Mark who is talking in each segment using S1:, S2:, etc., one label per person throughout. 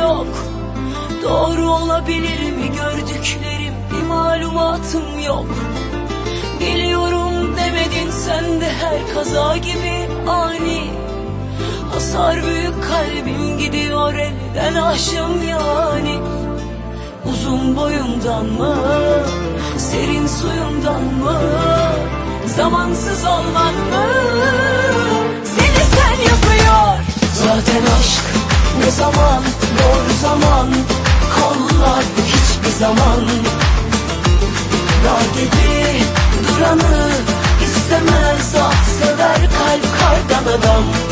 S1: yok. Doğru olabilir mi gördüklerim? Bir malumatım yok. Biliyorum demedin sen de her kaza gibi ani. Hasar büyük kalbim gidiyor elden aşım yani. Uzun boyundan mı? Serin suyundan mı? Zamansız olman mı? Seni sen yapıyor. Zaten aşk zaman Doğru zaman Kollar hiçbir zaman. Dağ gibi duranı istemez ah sever kalp kardan adam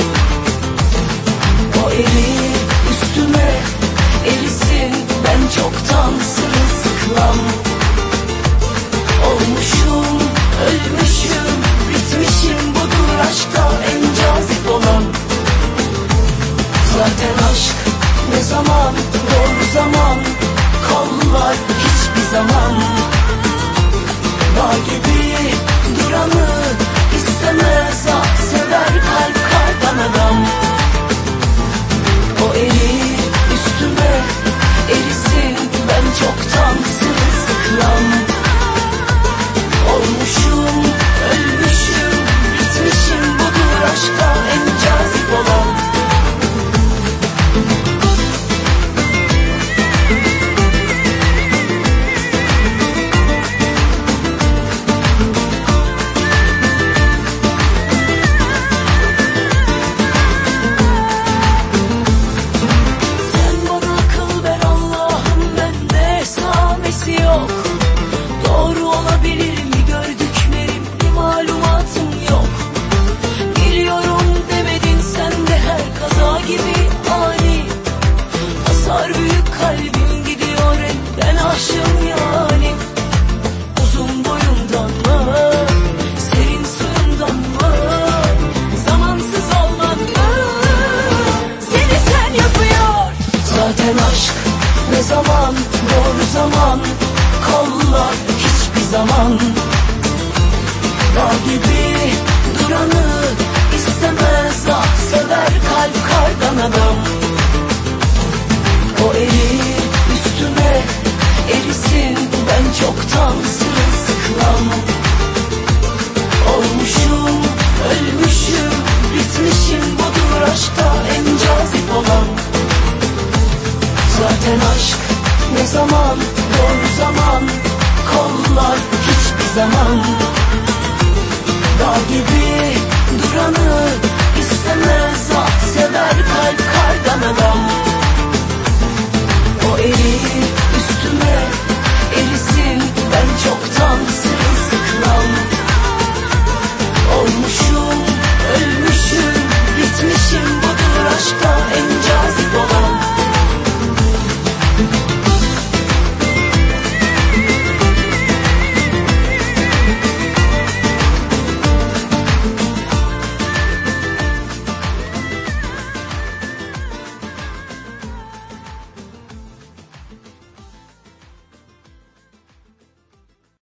S1: zaman, doğru zaman, kollar hiçbir zaman elden aşım yani. Uzun boyundan mı? Serin Zamansız olman seni sen yapıyor. Zaten aşk ne zaman? Doğru zaman. Kollar hiçbir zaman. Dağ gibi Zaten aşk ne zaman? Doğru zaman Kollar hiçbir zaman. Dağ gibi duranı istemez Ah sever kalp kardan adam O eli